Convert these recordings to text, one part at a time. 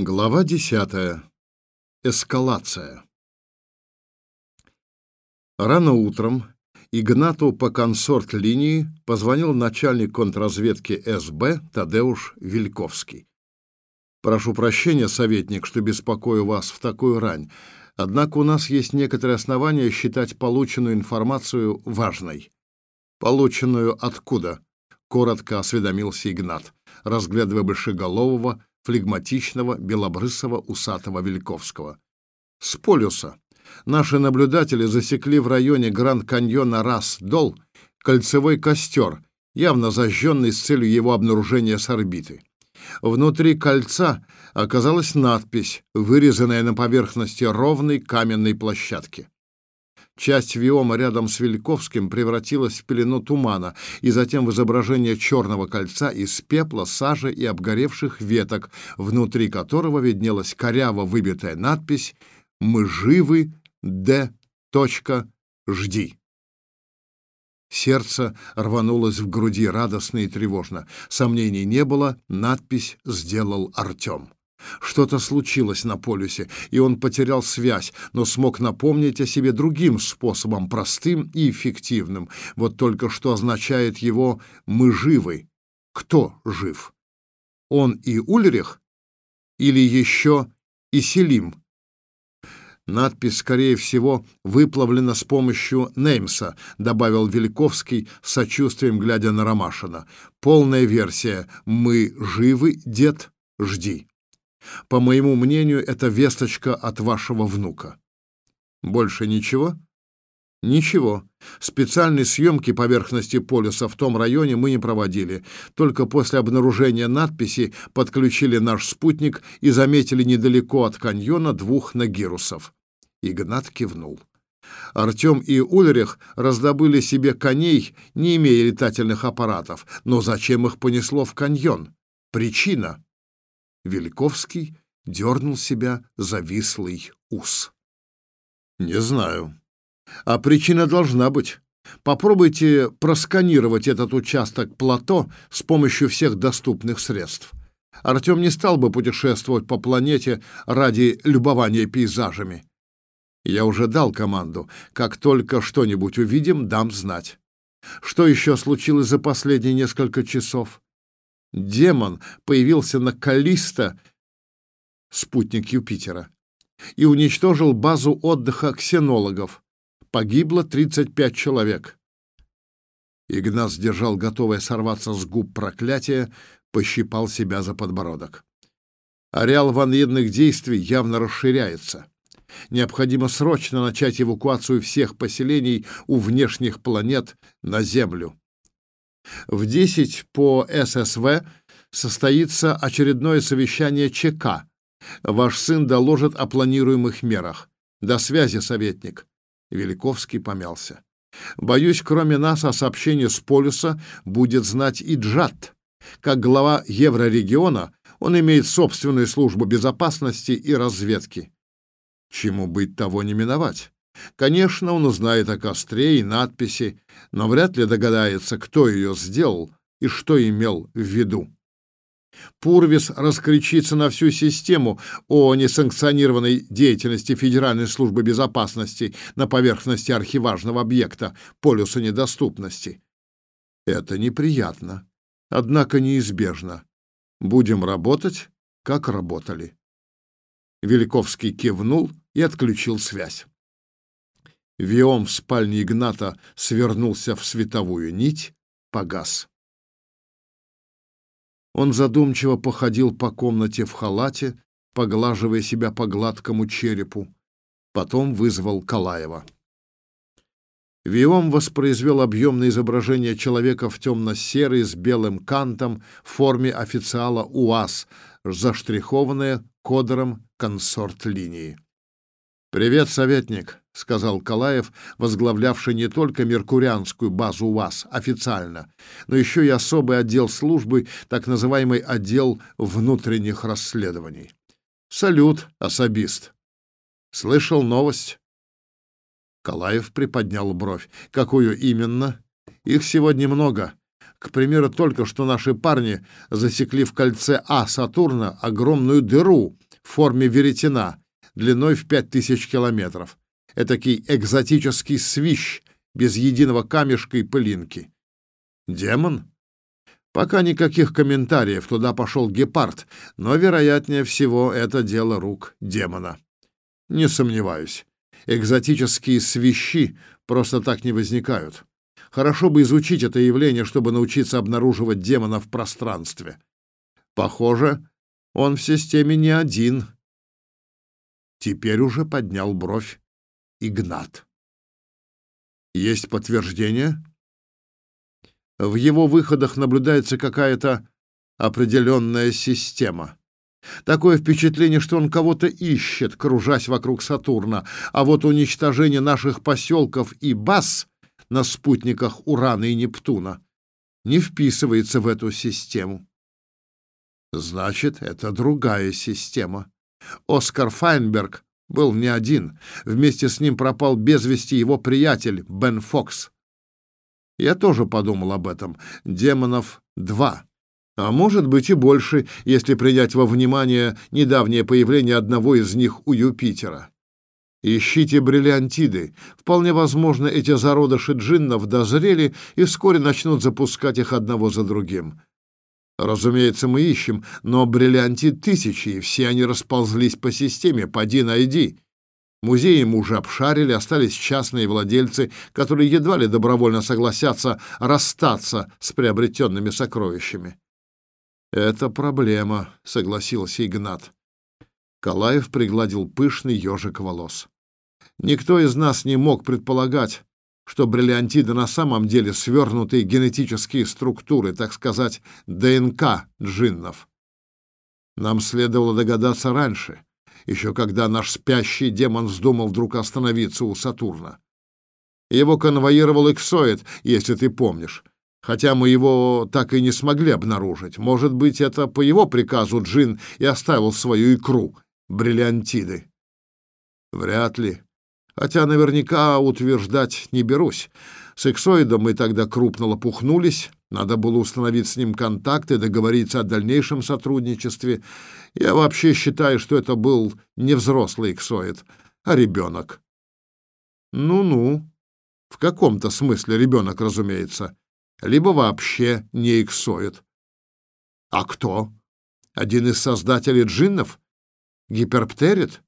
Глава 10. Эскалация. Рано утром Игнату по консорт-линии позвонил начальник контрразведки СБ Тадеуш Вильковский. «Прошу прощения, советник, что беспокою вас в такую рань, однако у нас есть некоторые основания считать полученную информацию важной». «Полученную откуда?» — коротко осведомился Игнат, разглядывая большеголового, флегматичного, белобрысого, усатого Вильковского. С полюса наши наблюдатели засекли в районе Гранд-Каньона Рас-Дол кольцевой костер, явно зажженный с целью его обнаружения с орбиты. Внутри кольца оказалась надпись, вырезанная на поверхности ровной каменной площадки. Часть виома рядом с Вильковским превратилась в пелену тумана и затем в изображение черного кольца из пепла, сажи и обгоревших веток, внутри которого виднелась коряво выбитая надпись «Мы живы, Д. Жди». Сердце рванулось в груди радостно и тревожно. Сомнений не было, надпись сделал Артем. Что-то случилось на полюсе, и он потерял связь, но смог напомнить о себе другим способом, простым и эффективным. Вот только что означает его «мы живы». Кто жив? Он и Ульрих? Или еще и Селим? Надпись, скорее всего, выплавлена с помощью Неймса, добавил Великовский с сочувствием, глядя на Ромашина. Полная версия «Мы живы, дед, жди». По моему мнению, это весточка от вашего внука. Больше ничего? Ничего. Специальной съемки поверхности полюса в том районе мы не проводили. Только после обнаружения надписи подключили наш спутник и заметили недалеко от каньона двух нагирусов. Игнат кивнул. Артем и Ульрих раздобыли себе коней, не имея летательных аппаратов. Но зачем их понесло в каньон? Причина Вельковский дернул себя завислый ус. «Не знаю. А причина должна быть. Попробуйте просканировать этот участок плато с помощью всех доступных средств. Артем не стал бы путешествовать по планете ради любования пейзажами. Я уже дал команду. Как только что-нибудь увидим, дам знать. Что еще случилось за последние несколько часов? Демон появился на Каллисто, спутник Юпитера, и уничтожил базу отдыха ксенологов. Погибло 35 человек. Игнат сдержал готовое сорваться с губ проклятие, пощипал себя за подбородок. Ареал военных действий явно расширяется. Необходимо срочно начать эвакуацию всех поселений у внешних планет на Землю. В 10 по ССВ состоится очередное совещание ЧК. Ваш сын доложит о планируемых мерах. До связи, советник. Великовский помялся. Боюсь, кроме нас о сообщении с полюса будет знать и Джад. Как глава еврорегиона он имеет собственную службу безопасности и разведки. Чему быть, того не миновать. Конечно, он узнает о костре и надписи, но вряд ли догадается, кто ее сделал и что имел в виду. Пурвис раскричится на всю систему о несанкционированной деятельности Федеральной службы безопасности на поверхности архиважного объекта полюса недоступности. Это неприятно, однако неизбежно. Будем работать, как работали. Великовский кивнул и отключил связь. Виом в спальне Игната свернулся в световую нить, погас. Он задумчиво походил по комнате в халате, поглаживая себя по гладкому черепу. Потом вызвал Калаева. Виом воспроизвел объемное изображение человека в темно-серой с белым кантом в форме официала УАЗ, заштрихованное кодером консорт-линии. «Привет, советник», — сказал Калаев, возглавлявший не только меркурианскую базу УАЗ официально, но еще и особый отдел службы, так называемый отдел внутренних расследований. «Салют, особист». «Слышал новость?» Калаев приподнял бровь. «Какую именно?» «Их сегодня много. К примеру, только что наши парни засекли в кольце А Сатурна огромную дыру, в форме веретена, длиной в пять тысяч километров. Этакий экзотический свищ, без единого камешка и пылинки. Демон? Пока никаких комментариев, туда пошел гепард, но, вероятнее всего, это дело рук демона. Не сомневаюсь. Экзотические свищи просто так не возникают. Хорошо бы изучить это явление, чтобы научиться обнаруживать демона в пространстве. Похоже, он в системе не один. Теперь уже поднял бровь Игнат. Есть подтверждение? В его выходах наблюдается какая-то определенная система. Такое впечатление, что он кого-то ищет, кружась вокруг Сатурна, а вот уничтожение наших поселков и баз на спутниках Урана и Нептуна не вписывается в эту систему. Значит, это другая система. Оскар Файнберг был не один. Вместе с ним пропал без вести его приятель Бен Фокс. Я тоже подумал об этом. Демонов два. А может быть и больше, если принять во внимание недавнее появление одного из них у Юпитера. Ищите бриллиантиды. Вполне возможно, эти зародыши джиннов дозрели и вскоре начнут запускать их одного за другим. Разумеется, мы ищем, но бриллиантит тысячи, и все они расползлись по системе, поди найди. Музеи мы уже обшарили, остались частные владельцы, которые едва ли добровольно согласятся расстаться с приобретенными сокровищами. «Это проблема», — согласился Игнат. Калаев пригладил пышный ежик волос. «Никто из нас не мог предполагать, что бриллиантиды на самом деле свернутые генетические структуры, так сказать, ДНК джиннов. Нам следовало догадаться раньше, еще когда наш спящий демон вздумал вдруг остановиться у Сатурна. Его конвоировал Эксоид, если ты помнишь, хотя мы его так и не смогли обнаружить. Может быть, это по его приказу Джин и оставил свою икру, бриллиантиды. Вряд ли, хотя наверняка утверждать не берусь. С эксоидом мы тогда крупно лопухнулись, надо было установить с ним контакт и договориться о дальнейшем сотрудничестве. Я вообще считаю, что это был не взрослый эксоид, а ребенок. Ну-ну, в каком-то смысле ребенок, разумеется, либо вообще не эксоид. А кто? Один из создателей джиннов? Гиперптерид?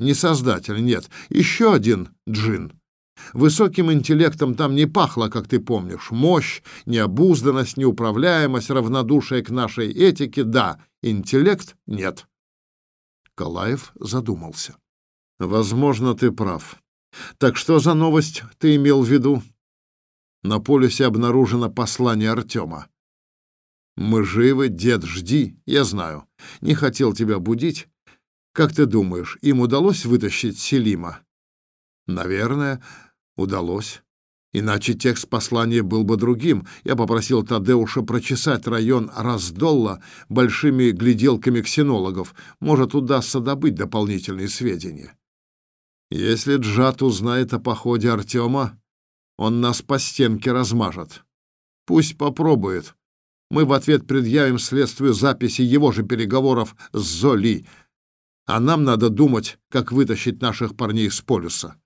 Не создатель, нет. Еще один джин. Высоким интеллектом там не пахло, как ты помнишь. Мощь, необузданность, неуправляемость, равнодушие к нашей этике — да. Интеллект — нет. Калаев задумался. Возможно, ты прав. Так что за новость ты имел в виду? На полюсе обнаружено послание Артема. Мы живы, дед, жди, я знаю. Не хотел тебя будить, как ты думаешь, им удалось вытащить Селима? Наверное, удалось. Иначе текст послания был бы другим. Я попросил Тадеуша прочесать район Раздолла большими гляделками ксенологов. Может, удастся добыть дополнительные сведения. Если Джат узнает о походе Артема, он нас по стенке размажет. Пусть попробует. Мы в ответ предъявим следствию записи его же переговоров с Золи — а нам надо думать, как вытащить наших парней с полюса.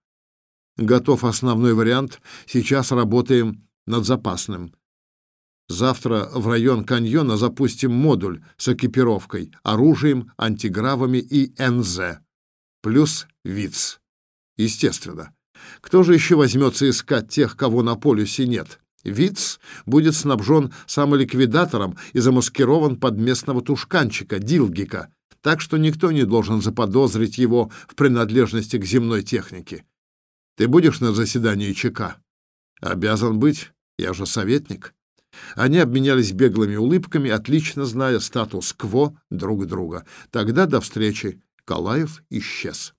Готов основной вариант, сейчас работаем над запасным. Завтра в район каньона запустим модуль с экипировкой, оружием, антигравами и НЗ. Плюс ВИЦ. Естественно. Кто же еще возьмется искать тех, кого на полюсе нет? ВИЦ будет снабжен самоликвидатором и замаскирован под местного тушканчика, дилгика, так что никто не должен заподозрить его в принадлежности к земной технике. Ты будешь на заседании ЧК? Обязан быть, я же советник. Они обменялись беглыми улыбками, отлично зная статус-кво друг друга. Тогда до встречи. Калаев исчез.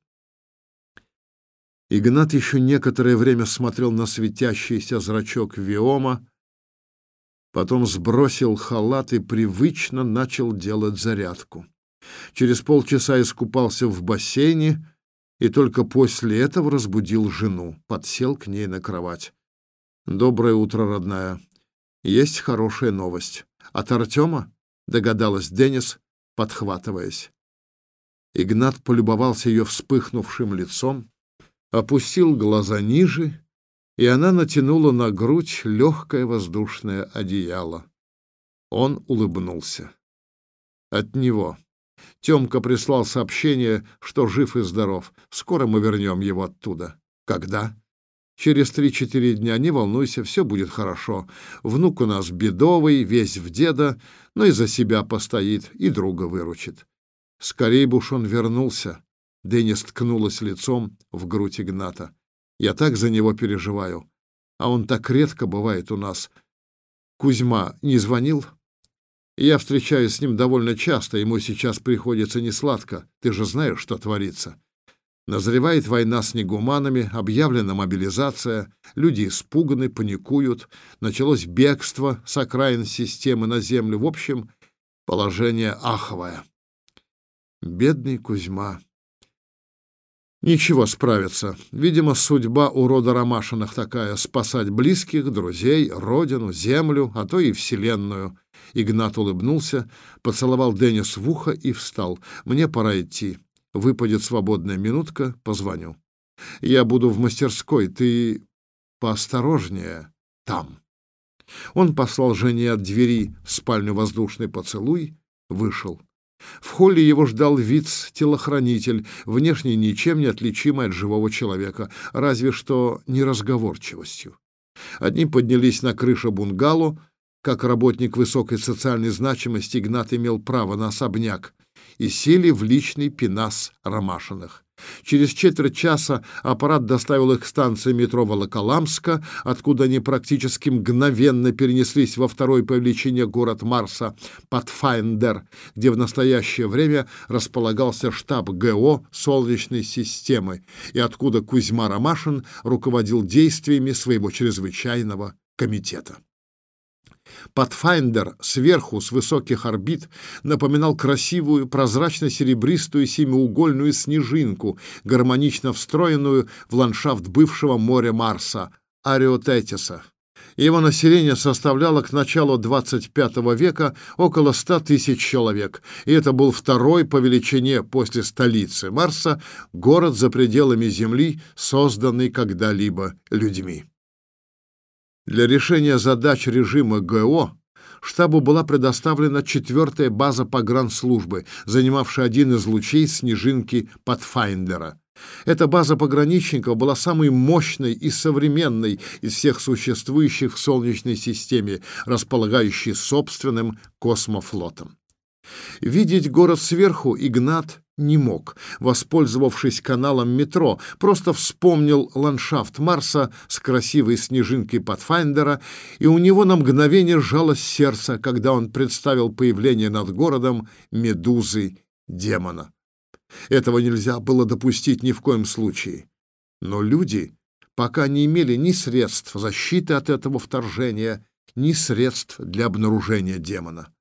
Игнат еще некоторое время смотрел на светящийся зрачок Виома, потом сбросил халат и привычно начал делать зарядку. Через полчаса искупался в бассейне и только после этого разбудил жену, подсел к ней на кровать. «Доброе утро, родная. Есть хорошая новость. От Артема?» — догадалась Денис, подхватываясь. Игнат полюбовался ее вспыхнувшим лицом, опустил глаза ниже, и она натянула на грудь легкое воздушное одеяло. Он улыбнулся. От него. Темка прислал сообщение, что жив и здоров. Скоро мы вернем его оттуда. Когда? Через три-четыре дня, не волнуйся, все будет хорошо. Внук у нас бедовый, весь в деда, но и за себя постоит, и друга выручит. Скорей бы уж он вернулся. Денис ткнулась лицом в грудь Игната. Я так за него переживаю. А он так редко бывает у нас. Кузьма не звонил? Я встречаюсь с ним довольно часто, ему сейчас приходится несладко. Ты же знаешь, что творится. Назревает война с негуманами, объявлена мобилизация, люди испуганы, паникуют, началось бегство с окраин системы на землю. В общем, положение аховое. Бедный Кузьма. Ничего, справится. Видимо, судьба у рода Ромашиных такая — спасать близких, друзей, родину, землю, а то и вселенную. Игнат улыбнулся, поцеловал Денис в ухо и встал. «Мне пора идти. Выпадет свободная минутка, позвоню. Я буду в мастерской, ты поосторожнее там». Он послал Жене от двери в спальню воздушный поцелуй, вышел. В холле его ждал виц-телохранитель, внешне ничем не отличимый от живого человека, разве что неразговорчивостью. Они поднялись на крышу бунгало, как работник высокой социальной значимости Игнат имел право на особняк, и сели в личный пинасс Ромашиных. Через четверть часа аппарат доставил их к станции метро Волоколамска, откуда они практически мгновенно перенеслись во второй по величине город Марса, Патфайндер, где в настоящее время располагался штаб ГО Солнечной системы, и откуда Кузьма Ромашин руководил действиями своего чрезвычайного комитета. Pathfinder сверху, с высоких орбит, напоминал красивую, прозрачно-серебристую семиугольную снежинку, гармонично встроенную в ландшафт бывшего моря Марса, Ариотетиса. Его население составляло к началу 25 века около 100 тысяч человек, и это был второй по величине после столицы Марса город за пределами Земли, созданный когда-либо людьми. Для решения задач режима ГО штабу была предоставлена четвертая база погранслужбы, занимавшая один из лучей снежинки Патфайндера. Эта база пограничников была самой мощной и современной из всех существующих в Солнечной системе, располагающей собственным космофлотом. Видеть город сверху Игнат не мог, воспользовавшись каналом метро, просто вспомнил ландшафт Марса с красивой снежинкой Патфайндера, и у него на мгновение сжалось сердце, когда он представил появление над городом медузы демона. Этого нельзя было допустить ни в коем случае. Но люди пока не имели ни средств защиты от этого вторжения, ни средств для обнаружения демона.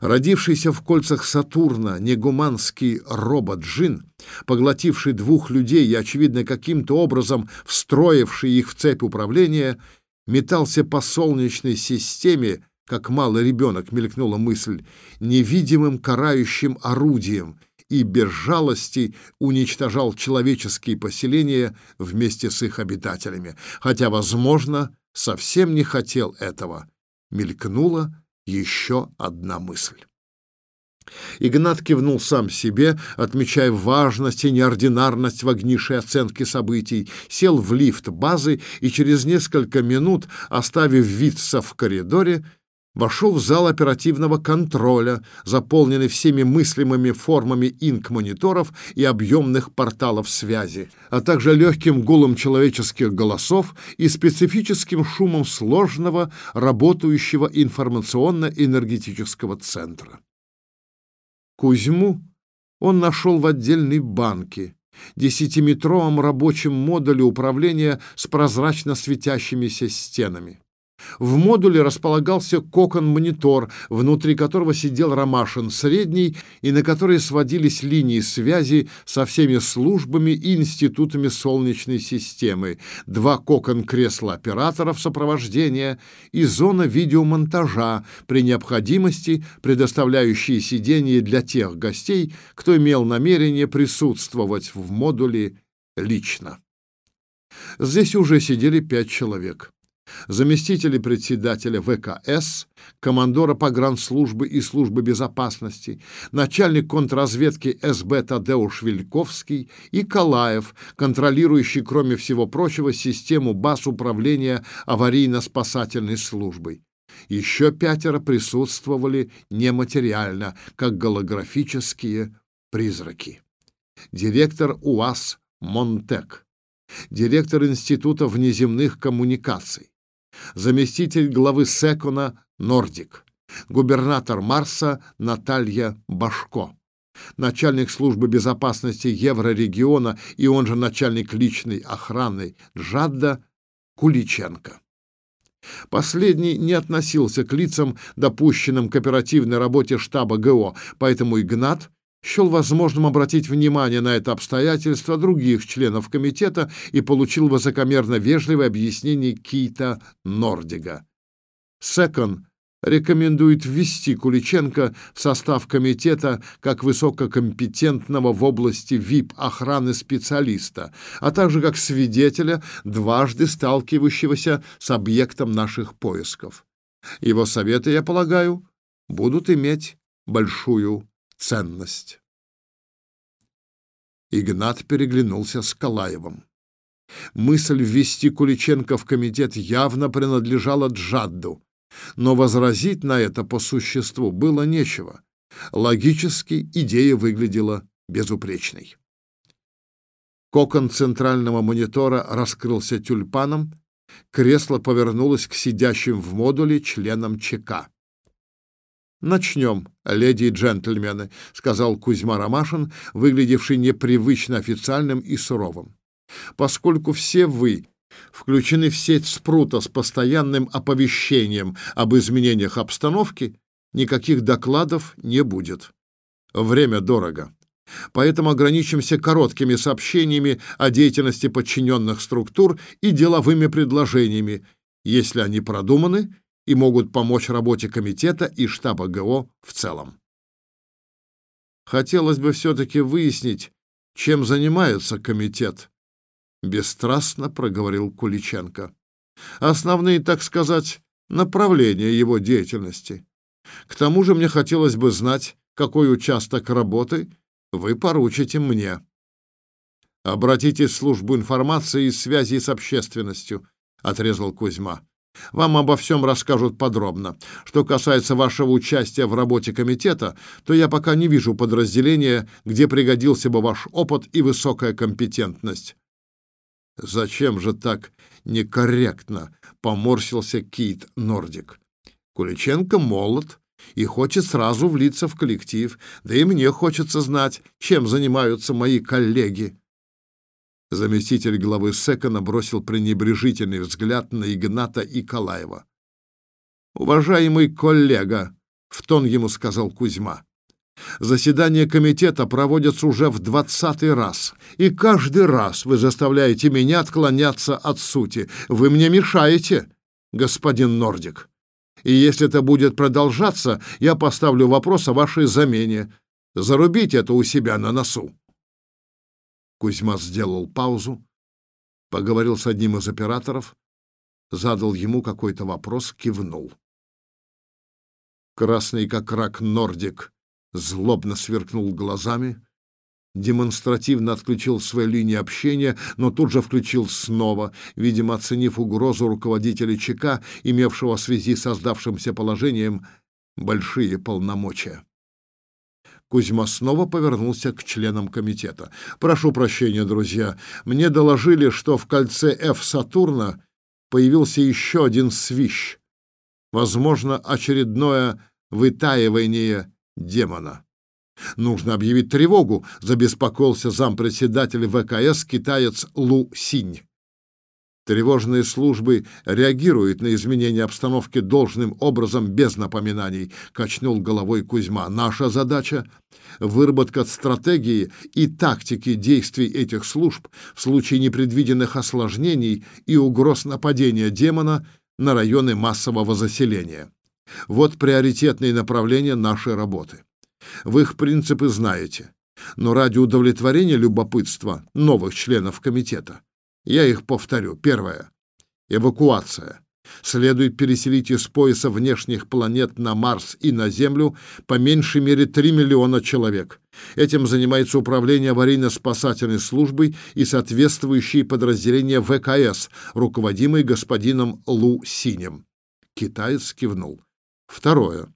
Родившийся в кольцах Сатурна негуманский робот-джин, поглотивший двух людей и, очевидно, каким-то образом встроивший их в цепь управления, метался по солнечной системе, как малый ребенок мелькнула мысль, невидимым карающим орудием и без жалости уничтожал человеческие поселения вместе с их обитателями, хотя, возможно, совсем не хотел этого. Мелькнула еще одна мысль. Игнат кивнул сам себе, отмечая важность и неординарность вагнейшей оценки событий, сел в лифт базы и через несколько минут, оставив Витца в коридоре, вошел в зал оперативного контроля, заполненный всеми мыслимыми формами инк-мониторов и объемных порталов связи, а также легким гулом человеческих голосов и специфическим шумом сложного, работающего информационно-энергетического центра. Кузьму он нашел в отдельной банке, десятиметровом рабочем модуле управления с прозрачно светящимися стенами. В модуле располагался кокон-монитор, внутри которого сидел Ромашин средний и на который сводились линии связи со всеми службами и институтами Солнечной системы, два кокон-кресла операторов сопровождения и зона видеомонтажа, при необходимости предоставляющие сиденье для тех гостей, кто имел намерение присутствовать в модуле лично. Здесь уже сидели пять человек заместители председателя ВКС, командора погранслужбы и службы безопасности, начальник контрразведки СБ Тадеуш Вильковский и Калаев, контролирующий, кроме всего прочего, систему баз управления аварийно-спасательной службой. Еще пятеро присутствовали нематериально, как голографические призраки. Директор УАЗ Монтек, директор Института внеземных коммуникаций, заместитель главы Секона Нордик, губернатор Марса Наталья Башко, начальник службы безопасности Еврорегиона и он же начальник личной охраны Джадда Куличенко. Последний не относился к лицам, допущенным к оперативной работе штаба ГО, поэтому Игнат счел возможным обратить внимание на это обстоятельство других членов комитета и получил высокомерно вежливое объяснение Кита Нордига. Секон рекомендует ввести Куличенко в состав комитета как высококомпетентного в области ВИП-охраны специалиста, а также как свидетеля, дважды сталкивающегося с объектом наших поисков. Его советы, я полагаю, будут иметь большую ценность. Игнат переглянулся с Калаевым. Мысль ввести Куличенко в комитет явно принадлежала Джадду, но возразить на это по существу было нечего. Логически идея выглядела безупречной. Кокон центрального монитора раскрылся тюльпаном, кресло повернулось к сидящим в модуле членам ЧК. «Начнем, леди и джентльмены», — сказал Кузьма Ромашин, выглядевший непривычно официальным и суровым. «Поскольку все вы включены в сеть Спрута с постоянным оповещением об изменениях обстановки, никаких докладов не будет. Время дорого. Поэтому ограничимся короткими сообщениями о деятельности подчиненных структур и деловыми предложениями, если они продуманы и могут помочь работе комитета и штаба ГО в целом. Хотелось бы все-таки выяснить, чем занимается комитет, бесстрастно проговорил Куличенко. Основные, так сказать, направления его деятельности. К тому же мне хотелось бы знать, какой участок работы вы поручите мне. Обратитесь в службу информации и связи с общественностью, отрезал Кузьма. Вам обо всем расскажут подробно. Что касается вашего участия в работе комитета, то я пока не вижу подразделения, где пригодился бы ваш опыт и высокая компетентность. Зачем же так некорректно? поморщился Кит Нордик. Куличенко молод и хочет сразу влиться в коллектив, да и мне хочется знать, чем занимаются мои коллеги. Заместитель главы Секона бросил пренебрежительный взгляд на Игната и Калаева. «Уважаемый коллега», — в тон ему сказал Кузьма, «заседания комитета проводятся уже в двадцатый раз, и каждый раз вы заставляете меня отклоняться от сути. Вы мне мешаете, господин Нордик. И если это будет продолжаться, я поставлю вопрос о вашей замене. Зарубите это у себя на носу». Кузьма сделал паузу, поговорил с одним из операторов, задал ему какой-то вопрос, кивнул. Красный как рак Нордик злобно сверкнул глазами, демонстративно отключил свои линии общения, но тут же включил снова, видимо, оценив угрозу руководителя ЧК, имевшего в связи с создавшимся положением большие полномочия. Кузьма снова повернулся к членам комитета. «Прошу прощения, друзья. Мне доложили, что в кольце F Сатурна появился еще один свищ. Возможно, очередное вытаивание демона. Нужно объявить тревогу, забеспокоился зампредседателя ВКС китаец Лу Синь. Тревожные службы реагируют на изменения обстановки должным образом без напоминаний, качнул головой Кузьма. Наша задача выработка стратегии и тактики действий этих служб в случае непредвиденных осложнений и угроз нападения демона на районы массового заселения. Вот приоритетные направления нашей работы. Вы их принципы знаете, но ради удовлетворения любопытства новых членов комитета я их повторю. Первое. Эвакуация. Следует переселить из пояса внешних планет на Марс и на Землю по меньшей мере 3 миллиона человек. Этим занимается Управление аварийно-спасательной службой и соответствующие подразделения ВКС, руководимые господином Лу Синем. Китаец кивнул. Второе.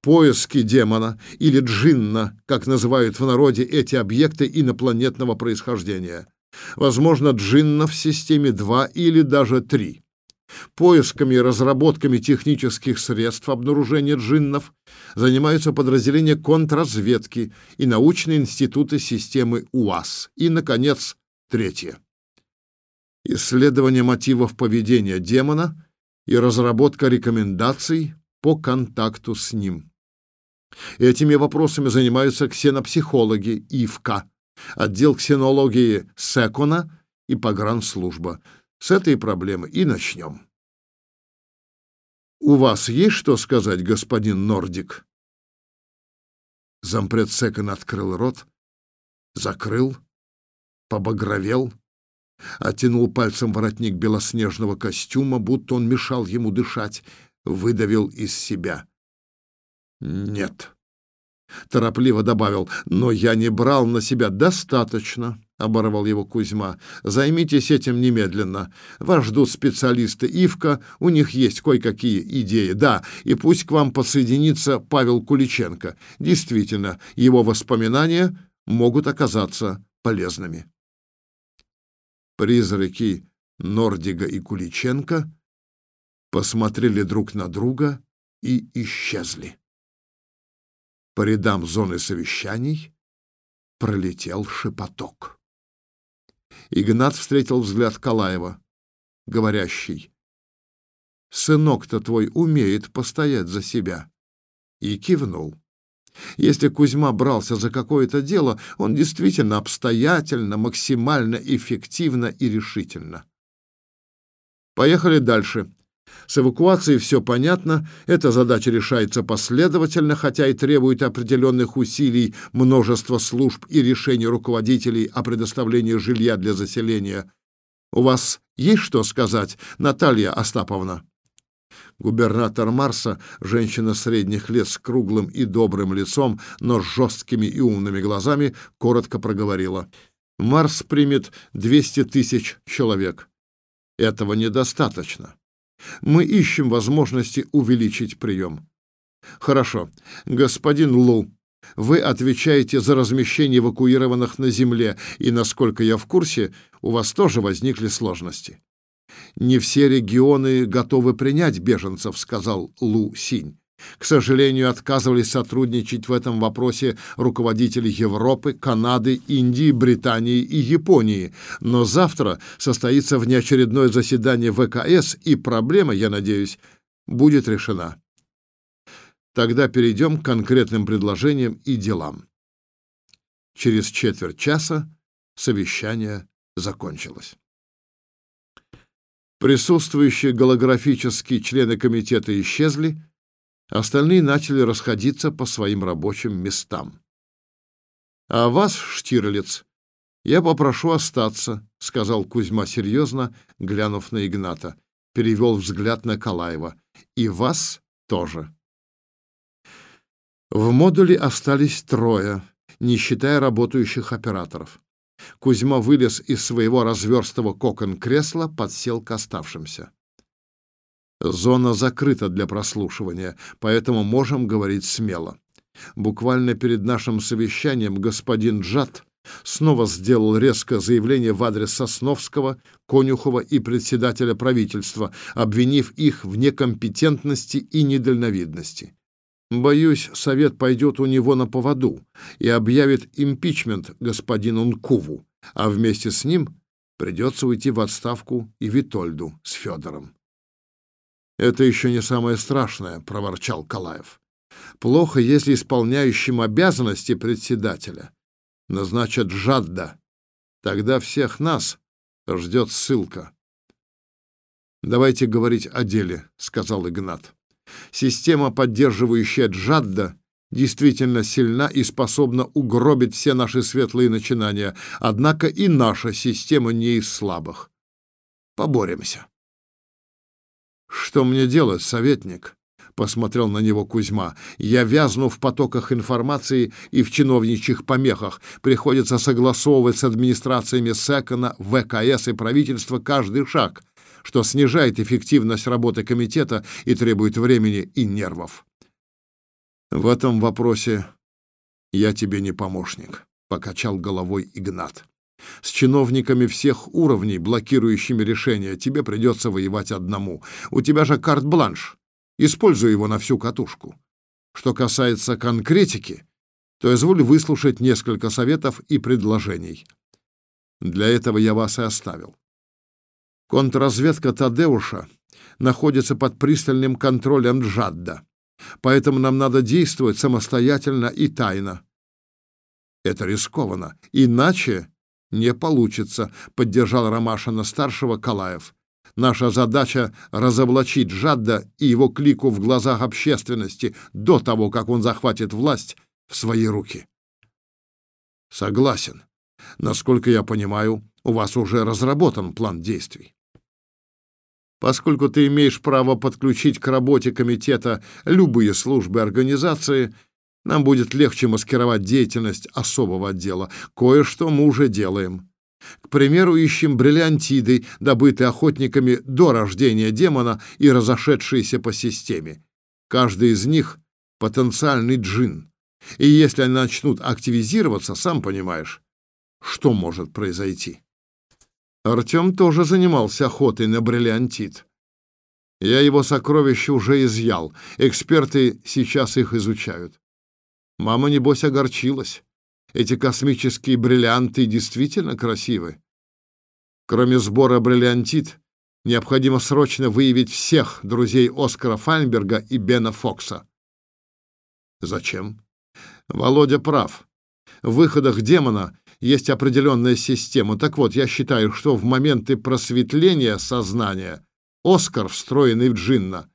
Поиски демона или джинна, как называют в народе эти объекты инопланетного происхождения. Возможно, джиннов в системе 2 или даже 3. Поисками и разработками технических средств обнаружения джиннов занимаются подразделения контрразведки и научные институты системы УАС. И, наконец, третье. Исследование мотивов поведения демона и разработка рекомендаций по контакту с ним. Этими вопросами занимаются ксенопсихологи ИФКА, отдел ксенологии Секона и погранслужба. С этой проблемы и начнем. «У вас есть что сказать, господин Нордик?» Зампред Секон открыл рот, закрыл, побагровел, оттянул пальцем воротник белоснежного костюма, будто он мешал ему дышать, выдавил из себя. «Нет». Торопливо добавил, «Но я не брал на себя достаточно», — оборвал его Кузьма. «Займитесь этим немедленно. Вас ждут специалисты Ивка, у них есть кое-какие идеи. Да, и пусть к вам подсоединится Павел Куличенко. Действительно, его воспоминания могут оказаться полезными». Призраки Нордига и Куличенко посмотрели друг на друга и исчезли. По рядам зоны совещаний пролетел шепоток. Игнат встретил взгляд Калаева, говорящий, «Сынок-то твой умеет постоять за себя», и кивнул. Если Кузьма брался за какое-то дело, он действительно обстоятельно, максимально эффективно и решительно. Поехали дальше. С эвакуацией все понятно, эта задача решается последовательно, хотя и требует определенных усилий множества служб и решений руководителей о предоставлении жилья для заселения. У вас есть что сказать, Наталья Остаповна? Губернатор Марса, женщина средних лет с круглым и добрым лицом, но с жесткими и умными глазами, коротко проговорила. Марс примет 200 тысяч человек. Этого недостаточно. Мы ищем возможности увеличить прием. Хорошо. Господин Лу, вы отвечаете за размещение эвакуированных на земле, и, насколько я в курсе, у вас тоже возникли сложности. Не все регионы готовы принять беженцев, сказал Лу Синь. К сожалению, отказывались сотрудничать в этом вопросе руководители Европы, Канады, Индии, Британии и Японии. Но завтра состоится внеочередное заседание ВКС, и проблема, я надеюсь, будет решена. Тогда перейдем к конкретным предложениям и делам. Через четверть часа совещание закончилось. Присутствующие голографические члены комитета исчезли, Остальные начали расходиться по своим рабочим местам. «А вас, Штирлиц, я попрошу остаться», — сказал Кузьма серьезно, глянув на Игната. Перевел взгляд на Калаева. «И вас тоже». В модуле остались трое, не считая работающих операторов. Кузьма вылез из своего разверстого кокон кресла, подсел к оставшимся. Зона закрыта для прослушивания, поэтому можем говорить смело. Буквально перед нашим совещанием господин Джат снова сделал резкое заявление в адрес Сосновского, Конюхова и председателя правительства, обвинив их в некомпетентности и недальновидности. Боюсь, совет пойдет у него на поводу и объявит импичмент господину Нкуву, а вместе с ним Придется уйти в отставку и Витольду с Федором. «Это еще не самое страшное», — проворчал Калаев. «Плохо, если исполняющим обязанности председателя назначат Жадда. Тогда всех нас ждет ссылка». «Давайте говорить о деле», — сказал Игнат. «Система, поддерживающая Джадда, действительно сильна и способна угробить все наши светлые начинания, однако и наша система не из слабых. Поборемся». «Что мне делать, советник?» — посмотрел на него Кузьма. «Я вязну в потоках информации и в чиновничьих помехах. Приходится согласовывать с администрациями СЭКОНа, ВКС и правительства каждый шаг, что снижает эффективность работы комитета и требует времени и нервов. В этом вопросе я тебе не помощник», — покачал головой Игнат. С чиновниками всех уровней, блокирующими решения, тебе придется воевать одному. У тебя же карт-бланш. Используй его на всю катушку. Что касается конкретики, то изволь выслушать несколько советов и предложений. Для этого я вас и оставил. Контрразведка Тадеуша находится под пристальным контролем Джадда, поэтому нам надо действовать самостоятельно и тайно. Это рискованно, иначе не получится, поддержал Ромашина-старшего Калаев. Наша задача — разоблачить Жадда и его клику в глазах общественности до того, как он захватит власть в свои руки. Согласен. Насколько я понимаю, у вас уже разработан план действий. Поскольку ты имеешь право подключить к работе комитета любые службы организации, нам будет легче маскировать деятельность особого отдела. Кое-что мы уже делаем. К примеру, ищем бриллиантиды, добытые охотниками до рождения демона и разошедшиеся по системе. Каждый из них — потенциальный джин. И если они начнут активизироваться, сам понимаешь, что может произойти. Артем тоже занимался охотой на бриллиантит. Я его сокровища уже изъял, эксперты сейчас их изучают. Мама, небось, огорчилась. Эти космические бриллианты действительно красивы. Кроме сбора бриллиантит, необходимо срочно выявить всех друзей Оскара Файнберга и Бена Фокса. Зачем? Володя прав. В выходах демона есть определенная система. Так вот, я считаю, что в моменты просветления сознания Оскар, встроенный в Джинна,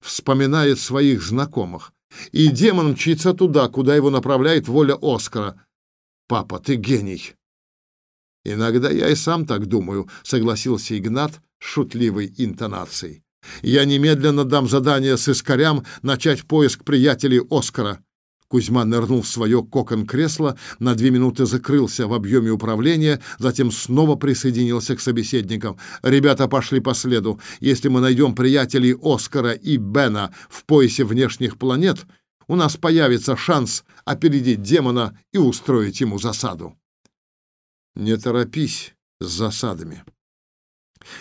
вспоминает своих знакомых, и демон мчится туда, куда его направляет воля Оскара. Папа, ты гений. Иногда я и сам так думаю, согласился Игнат с шутливой интонацией. Я немедленно дам задание с искорям начать поиск приятелей Оскара. Кузьма нырнул в свое кокон-кресло, на две минуты закрылся в объеме управления, затем снова присоединился к собеседникам. «Ребята пошли по следу. Если мы найдем приятелей Оскара и Бена в поясе внешних планет, у нас появится шанс опередить демона и устроить ему засаду». «Не торопись с засадами»,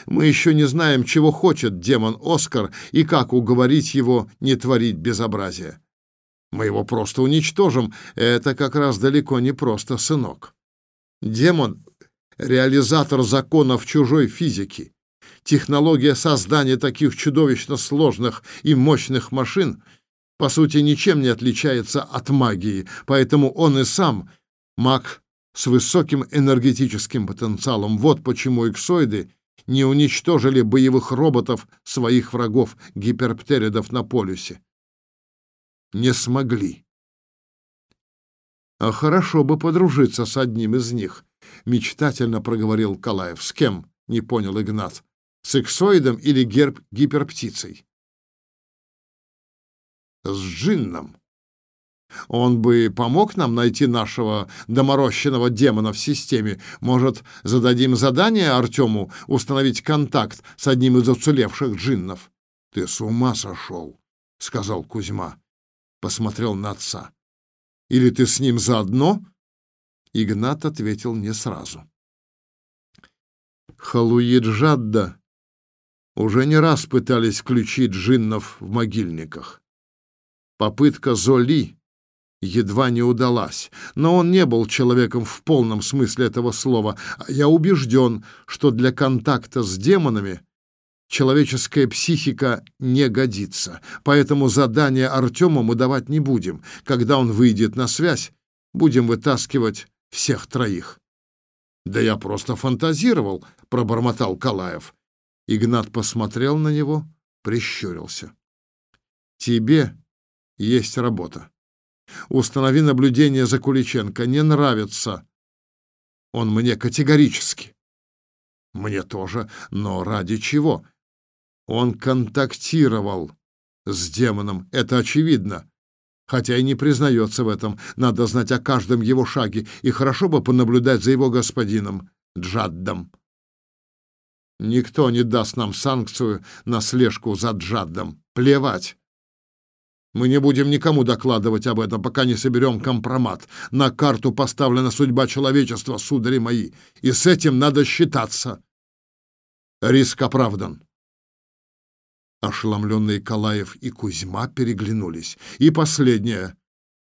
мы еще не знаем, чего хочет демон Оскар и как уговорить его не творить безобразия. Мы его просто уничтожим. Это как раз далеко не просто, сынок. Демон — реализатор законов чужой физики. Технология создания таких чудовищно сложных и мощных машин по сути ничем не отличается от магии, поэтому он и сам маг с высоким энергетическим потенциалом. Вот почему иксоиды не уничтожили боевых роботов своих врагов, гиперптеридов на полюсе не смогли. А хорошо бы подружиться с одним из них, мечтательно проговорил Калаев. С кем? не понял Игнат. С эксоидом или герб гиперптицей? С джинном. Он бы помог нам найти нашего доморощенного демона в системе. Может, зададим задание Артему установить контакт с одним из уцелевших джиннов? — Ты с ума сошел, — сказал Кузьма посмотрел на отца. «Или ты с ним заодно?» Игнат ответил не сразу. Халуиджадда уже не раз пытались включить джиннов в могильниках. Попытка Золи едва не удалась. Но он не был человеком в полном смысле этого слова. Я убежден, что для контакта с демонами человеческая психика не годится. Поэтому задание Артему мы давать не будем. Когда он выйдет на связь, будем вытаскивать всех троих. «Да я просто фантазировал», — пробормотал Калаев. Игнат посмотрел на него, прищурился. «Тебе есть работа. Установи наблюдение за Куличенко. Не нравится. Он мне категорически. Мне тоже, но ради чего? Он контактировал с демоном, это очевидно. Хотя и не признается в этом. Надо знать о каждом его шаге, и хорошо бы понаблюдать за его господином, Джаддом. Никто не даст нам санкцию на слежку за Джаддом. Плевать. Мы не будем никому докладывать об этом, пока не соберем компромат. На карту поставлена судьба человечества, судари мои, и с этим надо считаться. Риск оправдан. Ошеломленные Калаев и Кузьма переглянулись. И последнее,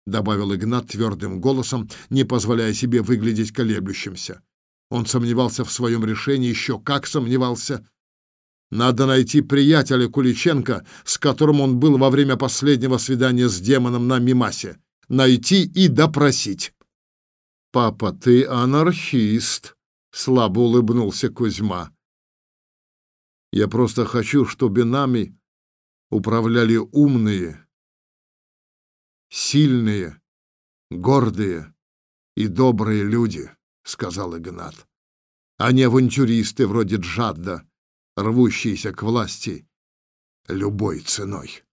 — добавил Игнат твердым голосом, не позволяя себе выглядеть колеблющимся. Он сомневался в своем решении, еще как сомневался. Надо найти приятеля Куличенко, с которым он был во время последнего свидания с демоном на Мимасе. Найти и допросить. «Папа, ты анархист», — слабо улыбнулся Кузьма. «Я просто хочу, чтобы нами управляли умные, сильные, гордые и добрые люди», — сказал Игнат, «а не авантюристы вроде Джадда» рвущийся к власти любой ценой.